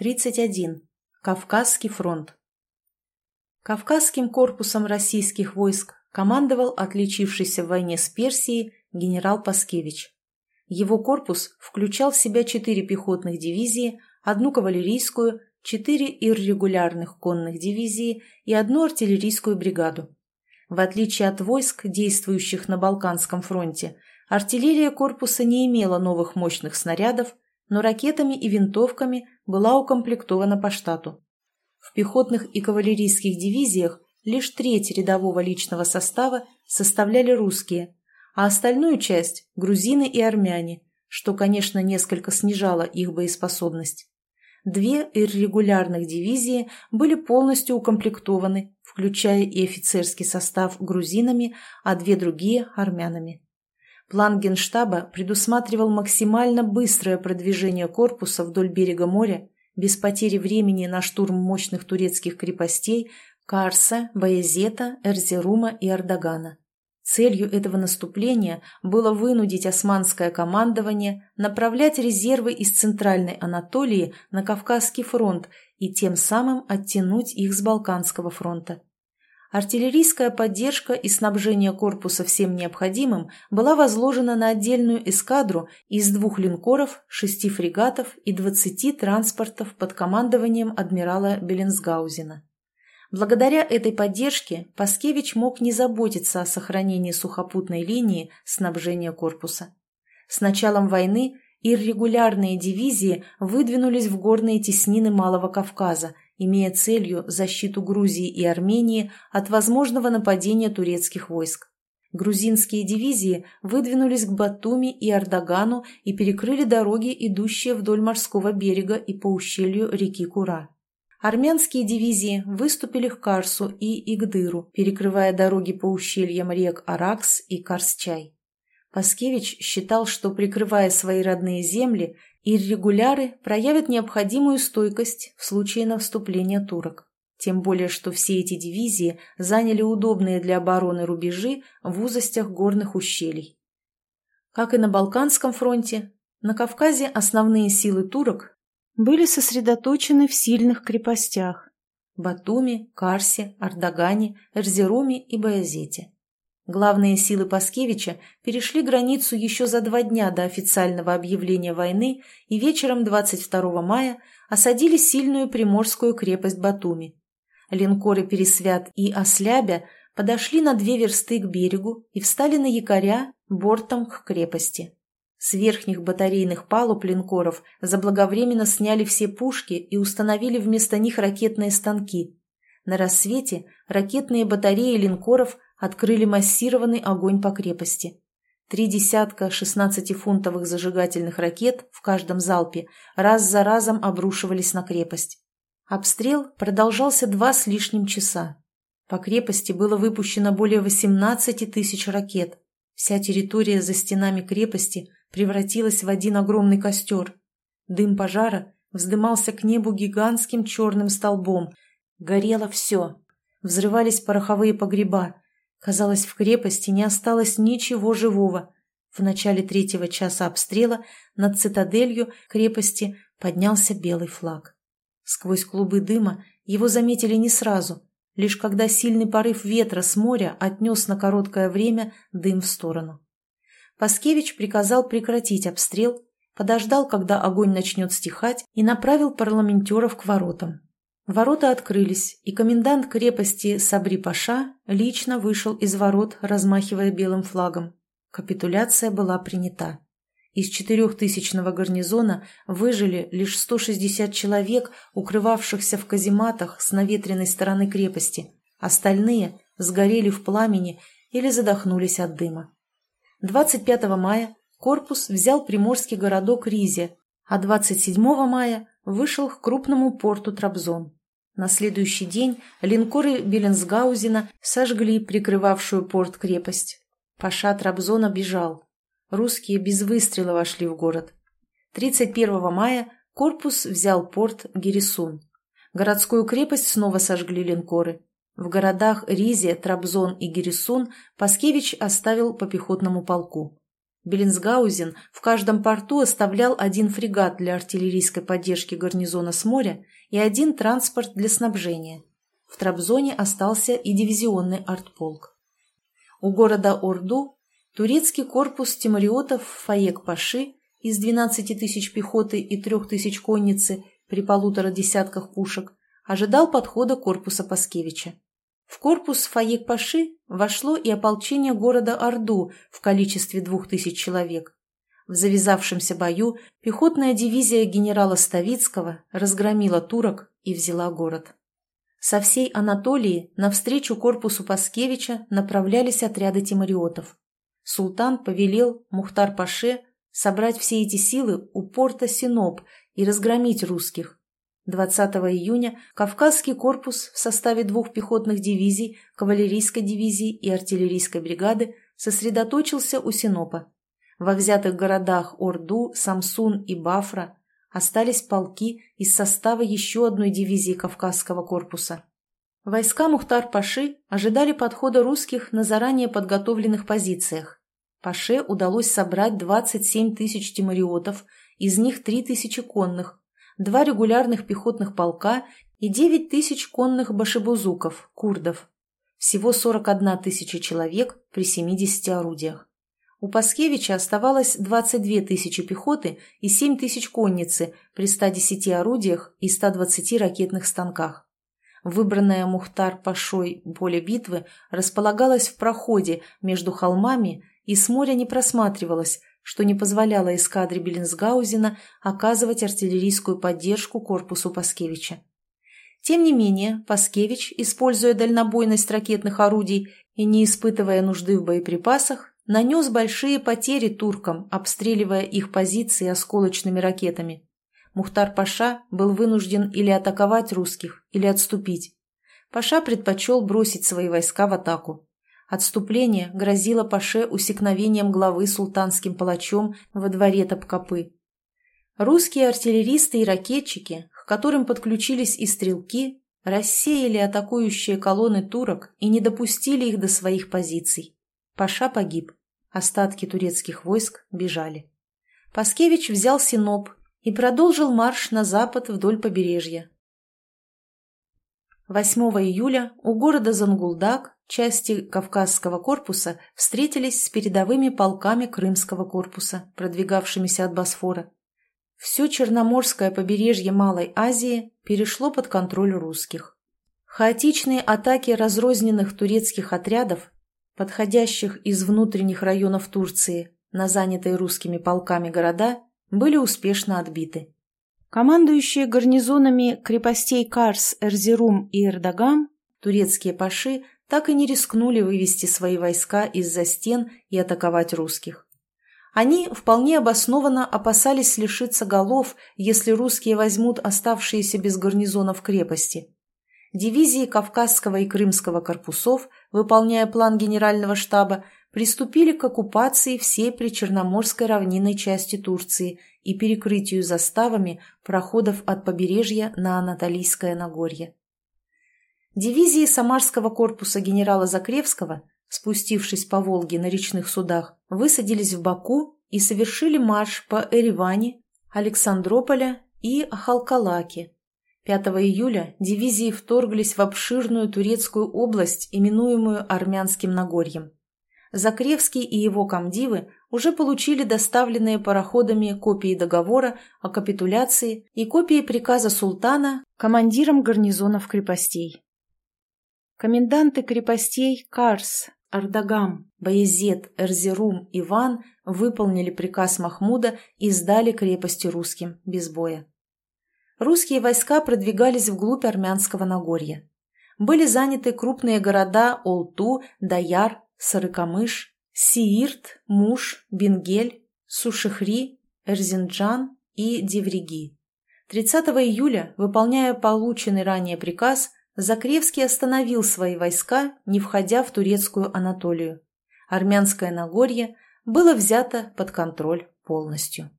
31. Кавказский фронт. Кавказским корпусом российских войск командовал отличившийся в войне с Персией генерал Паскевич. Его корпус включал в себя четыре пехотных дивизии, одну кавалерийскую, четыре иррегулярных конных дивизии и одну артиллерийскую бригаду. В отличие от войск, действующих на Балканском фронте, артиллерия корпуса не имела новых мощных снарядов, но ракетами и винтовками была укомплектована по штату. В пехотных и кавалерийских дивизиях лишь треть рядового личного состава составляли русские, а остальную часть – грузины и армяне, что, конечно, несколько снижало их боеспособность. Две иррегулярных дивизии были полностью укомплектованы, включая и офицерский состав грузинами, а две другие – армянами. План Генштаба предусматривал максимально быстрое продвижение корпуса вдоль берега моря, без потери времени на штурм мощных турецких крепостей Карса, Баязета, Эрзерума и Ардагана. Целью этого наступления было вынудить османское командование направлять резервы из Центральной Анатолии на Кавказский фронт и тем самым оттянуть их с Балканского фронта. Артиллерийская поддержка и снабжение корпуса всем необходимым была возложена на отдельную эскадру из двух линкоров, шести фрегатов и двадцати транспортов под командованием адмирала Беленсгаузена. Благодаря этой поддержке Паскевич мог не заботиться о сохранении сухопутной линии снабжения корпуса. С началом войны иррегулярные дивизии выдвинулись в горные теснины Малого Кавказа имея целью защиту Грузии и Армении от возможного нападения турецких войск. Грузинские дивизии выдвинулись к Батуми и Ардагану и перекрыли дороги, идущие вдоль морского берега и по ущелью реки Кура. Армянские дивизии выступили к Карсу и Игдыру, перекрывая дороги по ущельям рек Аракс и Карсчай. Паскевич считал, что, прикрывая свои родные земли, Иррегуляры проявят необходимую стойкость в случае наступления турок. Тем более, что все эти дивизии заняли удобные для обороны рубежи в узостях горных ущелий. Как и на Балканском фронте, на Кавказе основные силы турок были сосредоточены в сильных крепостях – Батуми, Карсе, Ардагане, Эрзеруме и Баязете. Главные силы Паскевича перешли границу еще за два дня до официального объявления войны и вечером 22 мая осадили сильную приморскую крепость Батуми. Линкоры «Пересвят» и «Ослябя» подошли на две версты к берегу и встали на якоря бортом к крепости. С верхних батарейных палуб линкоров заблаговременно сняли все пушки и установили вместо них ракетные станки. На рассвете ракетные батареи линкоров – открыли массированный огонь по крепости. Три десятка 16-фунтовых зажигательных ракет в каждом залпе раз за разом обрушивались на крепость. Обстрел продолжался два с лишним часа. По крепости было выпущено более 18 тысяч ракет. Вся территория за стенами крепости превратилась в один огромный костер. Дым пожара вздымался к небу гигантским черным столбом. Горело все. Взрывались пороховые погреба, Казалось, в крепости не осталось ничего живого. В начале третьего часа обстрела над цитаделью крепости поднялся белый флаг. Сквозь клубы дыма его заметили не сразу, лишь когда сильный порыв ветра с моря отнес на короткое время дым в сторону. Паскевич приказал прекратить обстрел, подождал, когда огонь начнет стихать, и направил парламентеров к воротам. Ворота открылись, и комендант крепости Сабри-Паша лично вышел из ворот, размахивая белым флагом. Капитуляция была принята. Из четырехтысячного гарнизона выжили лишь 160 человек, укрывавшихся в казематах с наветренной стороны крепости. Остальные сгорели в пламени или задохнулись от дыма. 25 мая корпус взял приморский городок Ризе, а 27 мая вышел к крупному порту Трабзон. На следующий день линкоры Беленсгаузена сожгли прикрывавшую порт крепость. Паша Трабзона бежал. Русские без выстрела вошли в город. 31 мая корпус взял порт Гересун. Городскую крепость снова сожгли линкоры. В городах Ризе, Трабзон и Гересун Паскевич оставил по пехотному полку. Беллинсгаузен в каждом порту оставлял один фрегат для артиллерийской поддержки гарнизона с моря и один транспорт для снабжения. В Трабзоне остался и дивизионный артполк. У города Орду турецкий корпус тимариотов Фаек-Паши из 12 тысяч пехоты и 3 тысяч конницы при полутора десятках пушек ожидал подхода корпуса Паскевича. В корпус Фаек-Паши вошло и ополчение города Орду в количестве двух тысяч человек. В завязавшемся бою пехотная дивизия генерала Ставицкого разгромила турок и взяла город. Со всей Анатолии навстречу корпусу Паскевича направлялись отряды тимариотов. Султан повелел Мухтар-Паше собрать все эти силы у порта Синоп и разгромить русских, 20 июня Кавказский корпус в составе двух пехотных дивизий, кавалерийской дивизии и артиллерийской бригады сосредоточился у Синопа. Во взятых городах Орду, Самсун и Бафра остались полки из состава еще одной дивизии Кавказского корпуса. Войска Мухтар-Паши ожидали подхода русских на заранее подготовленных позициях. Паше удалось собрать 27 тысяч тимариотов, из них 3 тысячи конных, два регулярных пехотных полка и 9 тысяч конных башибузуков, курдов. Всего 41 тысяча человек при 70 орудиях. У Паскевича оставалось 22 тысячи пехоты и 7 тысяч конницы при 110 орудиях и 120 ракетных станках. Выбранное Мухтар-Пашой поле битвы располагалось в проходе между холмами и с моря не просматривалось, что не позволяло эскадре Беллинсгаузена оказывать артиллерийскую поддержку корпусу Паскевича. Тем не менее, Паскевич, используя дальнобойность ракетных орудий и не испытывая нужды в боеприпасах, нанес большие потери туркам, обстреливая их позиции осколочными ракетами. Мухтар-Паша был вынужден или атаковать русских, или отступить. Паша предпочел бросить свои войска в атаку. Отступление грозило Паше усекновением главы султанским палачом во дворе Топкапы. Русские артиллеристы и ракетчики, к которым подключились и стрелки, рассеяли атакующие колонны турок и не допустили их до своих позиций. Паша погиб. Остатки турецких войск бежали. Паскевич взял Синоп и продолжил марш на запад вдоль побережья. 8 июля у города Зангулдак части Кавказского корпуса встретились с передовыми полками Крымского корпуса, продвигавшимися от Босфора. Все Черноморское побережье Малой Азии перешло под контроль русских. Хаотичные атаки разрозненных турецких отрядов, подходящих из внутренних районов Турции на занятые русскими полками города, были успешно отбиты. Командующие гарнизонами крепостей Карс, Эрзерум и Эрдогам, турецкие паши так и не рискнули вывести свои войска из-за стен и атаковать русских. Они вполне обоснованно опасались лишиться голов, если русские возьмут оставшиеся без гарнизонов крепости. Дивизии Кавказского и Крымского корпусов, выполняя план генерального штаба, приступили к оккупации всей причерноморской равнинной части Турции и перекрытию заставами проходов от побережья на Анатолийское Нагорье. Дивизии Самарского корпуса генерала Закревского, спустившись по Волге на речных судах, высадились в Баку и совершили марш по Эреване, Александрополя и Халкалаке. 5 июля дивизии вторглись в обширную турецкую область, именуемую Армянским Нагорьем. Закревский и его комдивы уже получили доставленные пароходами копии договора о капитуляции и копии приказа султана командирам гарнизонов крепостей. Коменданты крепостей Карс, Ардагам, Баязет, Эрзерум, Иван выполнили приказ Махмуда и сдали крепости русским без боя. Русские войска продвигались вглубь армянского Нагорья. Были заняты крупные города Олту, Даяр, Сарыкамыш, Сиирт, Муш, Бенгель, Сушихри, Эрзинджан и Девриги. 30 июля, выполняя полученный ранее приказ, Закревский остановил свои войска, не входя в турецкую Анатолию. Армянское Нагорье было взято под контроль полностью.